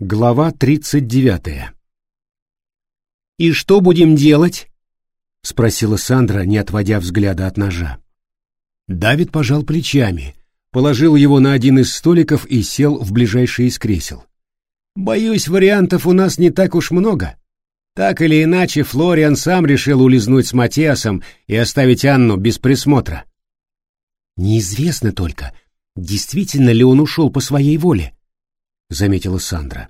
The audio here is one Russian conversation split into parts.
Глава тридцать девятая. «И что будем делать?» — спросила Сандра, не отводя взгляда от ножа. Давид пожал плечами, положил его на один из столиков и сел в ближайшее из кресел. «Боюсь, вариантов у нас не так уж много. Так или иначе, Флориан сам решил улизнуть с Матиасом и оставить Анну без присмотра». «Неизвестно только, действительно ли он ушел по своей воле», — заметила Сандра.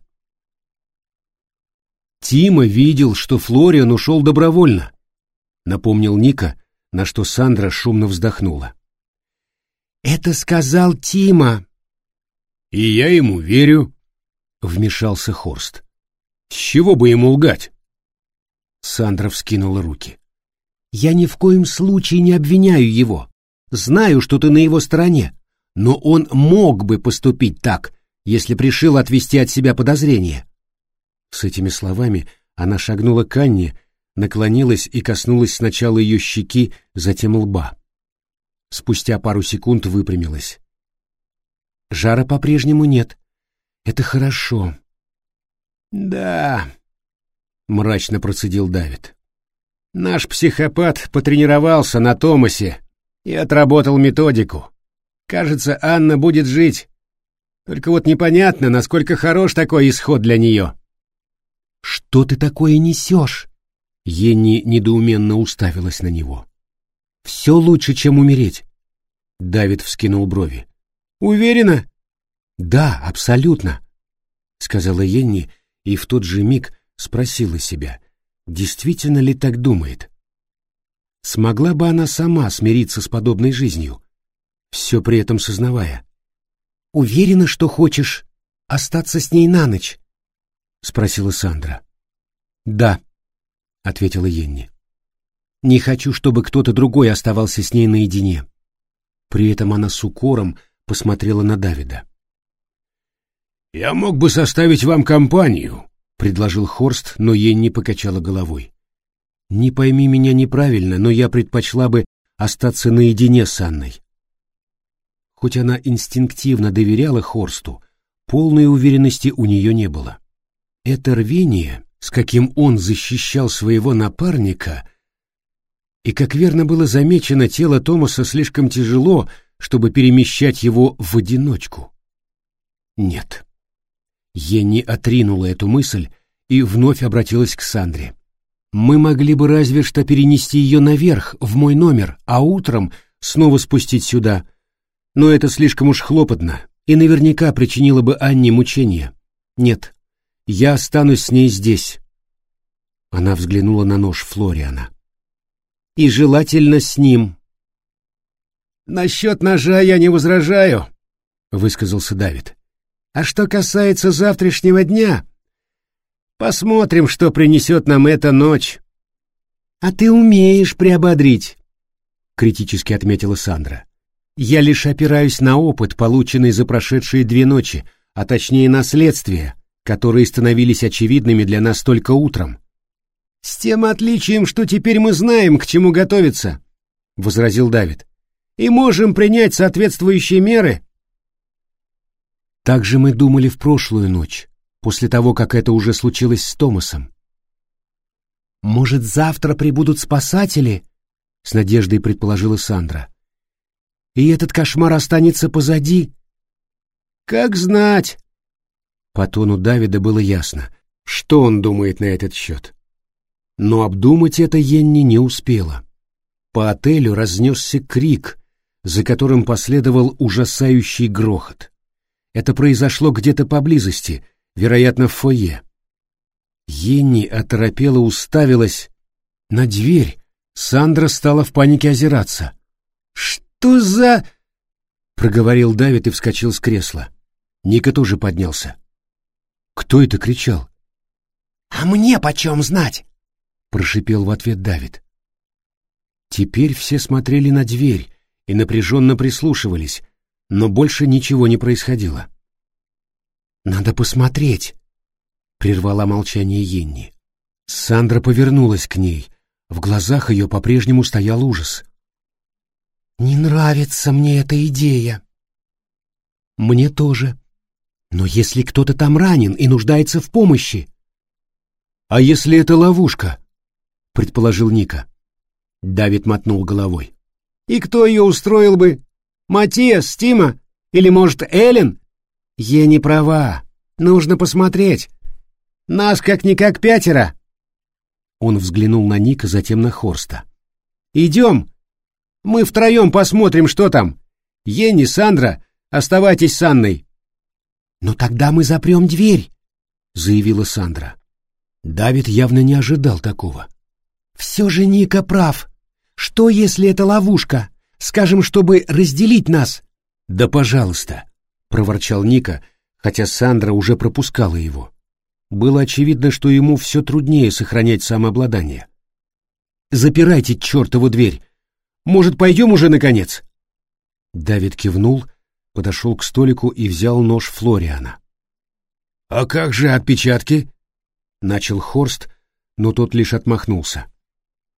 «Тима видел, что Флориан ушел добровольно», — напомнил Ника, на что Сандра шумно вздохнула. «Это сказал Тима». «И я ему верю», — вмешался Хорст. «С чего бы ему лгать?» Сандра вскинула руки. «Я ни в коем случае не обвиняю его. Знаю, что ты на его стороне, но он мог бы поступить так, если пришил отвести от себя подозрения. С этими словами она шагнула к Анне, наклонилась и коснулась сначала ее щеки, затем лба. Спустя пару секунд выпрямилась. Жара по-прежнему нет. Это хорошо. Да, мрачно процедил Давид. Наш психопат потренировался на Томасе и отработал методику. Кажется, Анна будет жить. Только вот непонятно, насколько хорош такой исход для нее. «Что ты такое несешь?» Енни недоуменно уставилась на него. «Все лучше, чем умереть». Давид вскинул брови. «Уверена?» «Да, абсолютно», — сказала Енни и в тот же миг спросила себя, действительно ли так думает. Смогла бы она сама смириться с подобной жизнью, все при этом сознавая, Уверена, что хочешь остаться с ней на ночь? спросила Сандра. Да, ответила Енни. Не хочу, чтобы кто-то другой оставался с ней наедине. При этом она с укором посмотрела на Давида. «Я мог бы составить вам компанию», — предложил Хорст, но Енни покачала головой. «Не пойми меня неправильно, но я предпочла бы остаться наедине с Анной. Хоть она инстинктивно доверяла Хорсту, полной уверенности у нее не было. Это рвение, с каким он защищал своего напарника, и, как верно было замечено, тело Томаса слишком тяжело, чтобы перемещать его в одиночку. Нет. Енни отринула эту мысль и вновь обратилась к Сандре. «Мы могли бы разве что перенести ее наверх, в мой номер, а утром снова спустить сюда, но это слишком уж хлопотно и наверняка причинило бы Анне мучения. Нет, я останусь с ней здесь. Она взглянула на нож Флориана. И желательно с ним. Насчет ножа я не возражаю, высказался Давид. А что касается завтрашнего дня, посмотрим, что принесет нам эта ночь. А ты умеешь приободрить, критически отметила Сандра. Я лишь опираюсь на опыт, полученный за прошедшие две ночи, а точнее на следствия, которые становились очевидными для нас только утром. «С тем отличием, что теперь мы знаем, к чему готовиться», — возразил Давид, — «и можем принять соответствующие меры». Так же мы думали в прошлую ночь, после того, как это уже случилось с Томасом. «Может, завтра прибудут спасатели?» — с надеждой предположила Сандра и этот кошмар останется позади. Как знать. По тону Давида было ясно, что он думает на этот счет. Но обдумать это Енни не успела. По отелю разнесся крик, за которым последовал ужасающий грохот. Это произошло где-то поблизости, вероятно, в фойе. Енни оторопела уставилась на дверь. Сандра стала в панике озираться. «Что?» Что за...» — проговорил Давид и вскочил с кресла. Ника тоже поднялся. «Кто это кричал?» «А мне почем знать?» — прошипел в ответ Давид. Теперь все смотрели на дверь и напряженно прислушивались, но больше ничего не происходило. «Надо посмотреть», — прервала молчание Енни. Сандра повернулась к ней. В глазах ее по-прежнему стоял ужас. Не нравится мне эта идея. Мне тоже. Но если кто-то там ранен и нуждается в помощи? А если это ловушка? предположил Ника. Давид мотнул головой. И кто ее устроил бы? Матиас, Стима? Или, может, Эллен? Е не права. Нужно посмотреть. Нас как-никак пятеро. Он взглянул на Ника, затем на Хорста. Идем. Мы втроем посмотрим, что там. Ени, Сандра, оставайтесь с Анной. Но тогда мы запрем дверь, заявила Сандра. Давид явно не ожидал такого. Все же Ника прав. Что, если это ловушка? Скажем, чтобы разделить нас. Да, пожалуйста, проворчал Ника, хотя Сандра уже пропускала его. Было очевидно, что ему все труднее сохранять самообладание. «Запирайте чертову дверь! Может, пойдем уже, наконец?» Давид кивнул, подошел к столику и взял нож Флориана. «А как же отпечатки?» — начал Хорст, но тот лишь отмахнулся.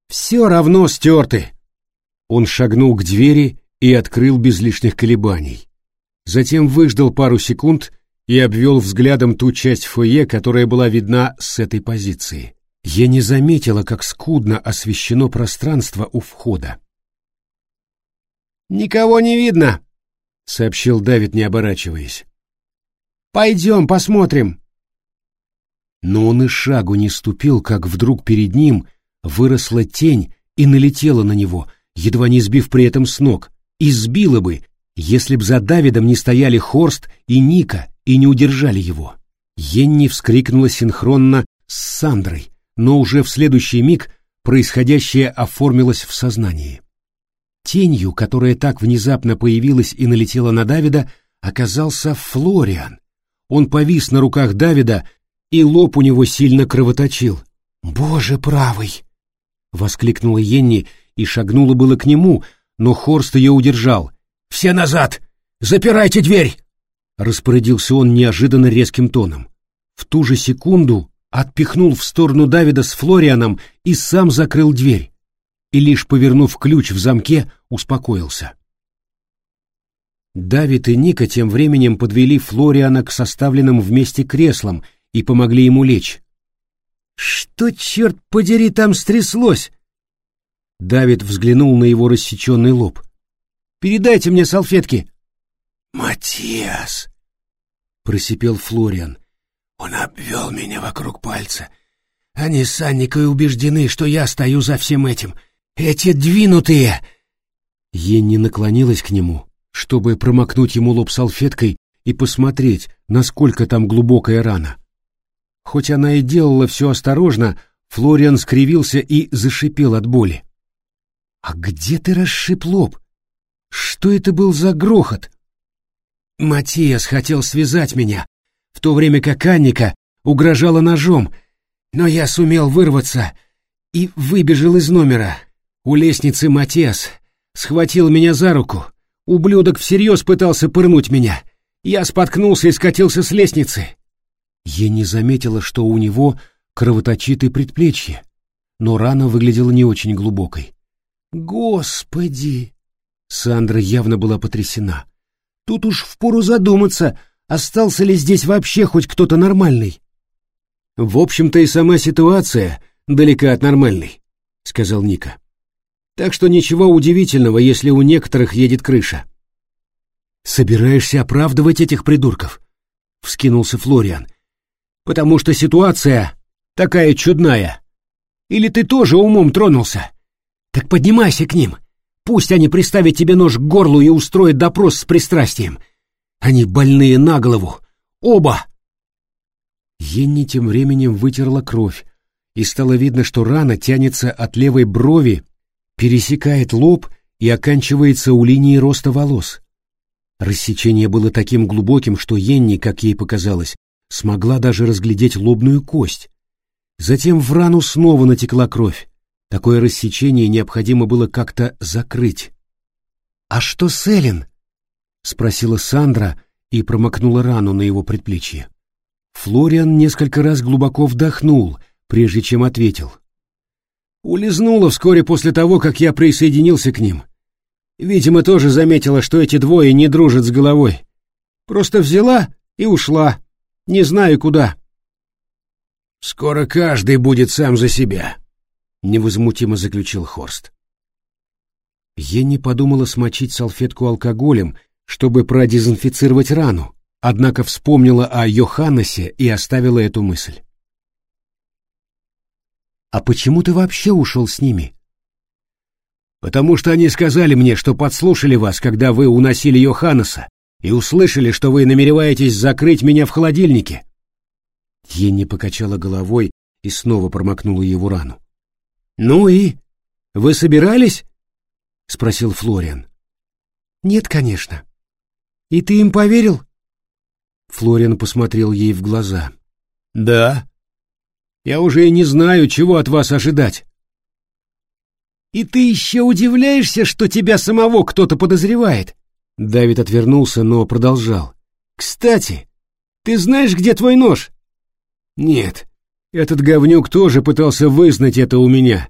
«Все равно стерты!» Он шагнул к двери и открыл без лишних колебаний. Затем выждал пару секунд и обвел взглядом ту часть фойе, которая была видна с этой позиции. Я не заметила, как скудно освещено пространство у входа. «Никого не видно», — сообщил Давид, не оборачиваясь. «Пойдем посмотрим». Но он и шагу не ступил, как вдруг перед ним выросла тень и налетела на него, едва не сбив при этом с ног, и сбила бы, если б за Давидом не стояли Хорст и Ника и не удержали его. Енни вскрикнула синхронно с Сандрой, но уже в следующий миг происходящее оформилось в сознании. Тенью, которая так внезапно появилась и налетела на Давида, оказался Флориан. Он повис на руках Давида, и лоб у него сильно кровоточил. «Боже правый!» — воскликнула Енни и шагнула было к нему, но Хорст ее удержал. «Все назад! Запирайте дверь!» Распорядился он неожиданно резким тоном. В ту же секунду отпихнул в сторону Давида с Флорианом и сам закрыл дверь. И лишь повернув ключ в замке, успокоился. Давид и Ника тем временем подвели Флориана к составленным вместе креслам и помогли ему лечь. «Что, черт подери, там стряслось?» Давид взглянул на его рассеченный лоб. «Передайте мне салфетки!» «Матиас!» — просипел Флориан. «Он обвел меня вокруг пальца. Они с Анникой убеждены, что я стою за всем этим. Эти двинутые!» Енни наклонилась к нему, чтобы промокнуть ему лоб салфеткой и посмотреть, насколько там глубокая рана. Хоть она и делала все осторожно, Флориан скривился и зашипел от боли. «А где ты расшиб лоб? Что это был за грохот?» Матиас хотел связать меня, в то время как Анника угрожала ножом, но я сумел вырваться и выбежал из номера. У лестницы Матиас схватил меня за руку. Ублюдок всерьез пытался пырнуть меня. Я споткнулся и скатился с лестницы. Я не заметила, что у него кровоточит и предплечье, но рана выглядела не очень глубокой. «Господи!» Сандра явно была потрясена. Тут уж впору задуматься, остался ли здесь вообще хоть кто-то нормальный. В общем-то и сама ситуация далека от нормальной, сказал Ника. Так что ничего удивительного, если у некоторых едет крыша. Собираешься оправдывать этих придурков? вскинулся Флориан. Потому что ситуация такая чудная. Или ты тоже умом тронулся? Так поднимайся к ним. Пусть они приставят тебе нож к горлу и устроят допрос с пристрастием. Они больные на голову. Оба!» Енни тем временем вытерла кровь, и стало видно, что рана тянется от левой брови, пересекает лоб и оканчивается у линии роста волос. Рассечение было таким глубоким, что Енни, как ей показалось, смогла даже разглядеть лобную кость. Затем в рану снова натекла кровь. Такое рассечение необходимо было как-то закрыть. «А что с Эллен?» — спросила Сандра и промокнула рану на его предплечье. Флориан несколько раз глубоко вдохнул, прежде чем ответил. «Улизнула вскоре после того, как я присоединился к ним. Видимо, тоже заметила, что эти двое не дружат с головой. Просто взяла и ушла. Не знаю куда. Скоро каждый будет сам за себя, невозмутимо заключил Хорст. Енни подумала смочить салфетку алкоголем, чтобы продезинфицировать рану, однако вспомнила о Йоханнесе и оставила эту мысль. «А почему ты вообще ушел с ними?» «Потому что они сказали мне, что подслушали вас, когда вы уносили Йоханнеса, и услышали, что вы намереваетесь закрыть меня в холодильнике». Енни покачала головой и снова промокнула его рану. «Ну и? Вы собирались?» — спросил Флориан. «Нет, конечно. И ты им поверил?» Флориан посмотрел ей в глаза. «Да. Я уже и не знаю, чего от вас ожидать». «И ты еще удивляешься, что тебя самого кто-то подозревает?» Давид отвернулся, но продолжал. «Кстати, ты знаешь, где твой нож?» «Нет. Этот говнюк тоже пытался вызнать это у меня.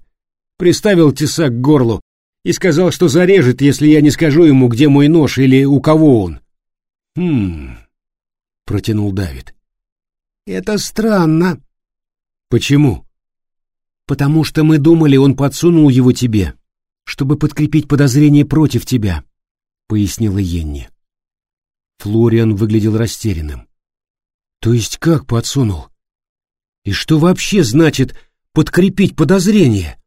Приставил тесак к горлу и сказал, что зарежет, если я не скажу ему, где мой нож или у кого он». «Хм...» — протянул Давид. «Это странно». «Почему?» «Потому что мы думали, он подсунул его тебе, чтобы подкрепить подозрение против тебя», — пояснила Йенни. Флориан выглядел растерянным. «То есть как подсунул? И что вообще значит подкрепить подозрение?»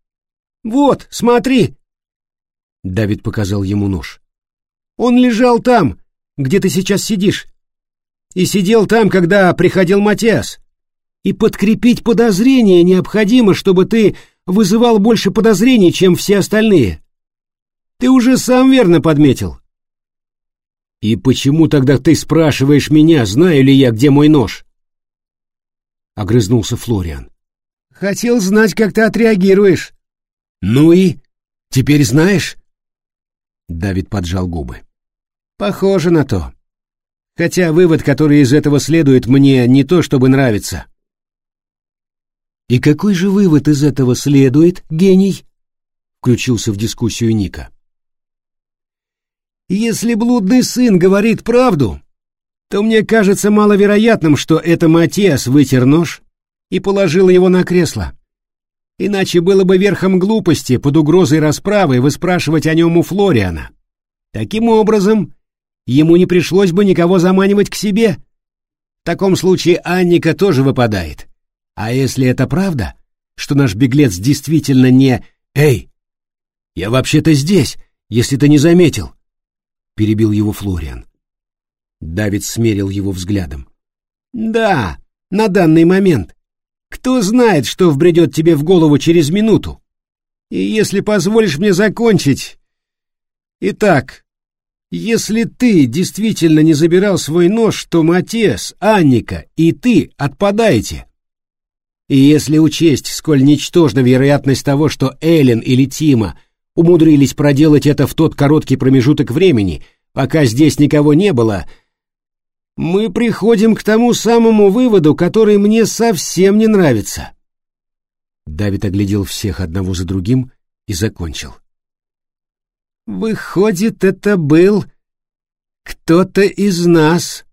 «Вот, смотри!» Давид показал ему нож. «Он лежал там, где ты сейчас сидишь. И сидел там, когда приходил Матиас. И подкрепить подозрение необходимо, чтобы ты вызывал больше подозрений, чем все остальные. Ты уже сам верно подметил. «И почему тогда ты спрашиваешь меня, знаю ли я, где мой нож?» Огрызнулся Флориан. «Хотел знать, как ты отреагируешь». «Ну и? Теперь знаешь?» Давид поджал губы. «Похоже на то. Хотя вывод, который из этого следует, мне не то чтобы нравится». «И какой же вывод из этого следует, гений?» Включился в дискуссию Ника. Если блудный сын говорит правду, то мне кажется маловероятным, что это Матиас вытер нож и положил его на кресло. Иначе было бы верхом глупости под угрозой расправы выспрашивать о нем у Флориана. Таким образом, ему не пришлось бы никого заманивать к себе. В таком случае Анника тоже выпадает. А если это правда, что наш беглец действительно не... Эй, я вообще-то здесь, если ты не заметил перебил его Флориан. Давид смерил его взглядом. Да, на данный момент. Кто знает, что вбредет тебе в голову через минуту? И если позволишь мне закончить... Итак, если ты действительно не забирал свой нож, то Матес, Анника и ты отпадаете. И если учесть, сколь ничтожна вероятность того, что Эллен или Тима умудрились проделать это в тот короткий промежуток времени, пока здесь никого не было, мы приходим к тому самому выводу, который мне совсем не нравится. Давид оглядел всех одного за другим и закончил. Выходит, это был кто-то из нас.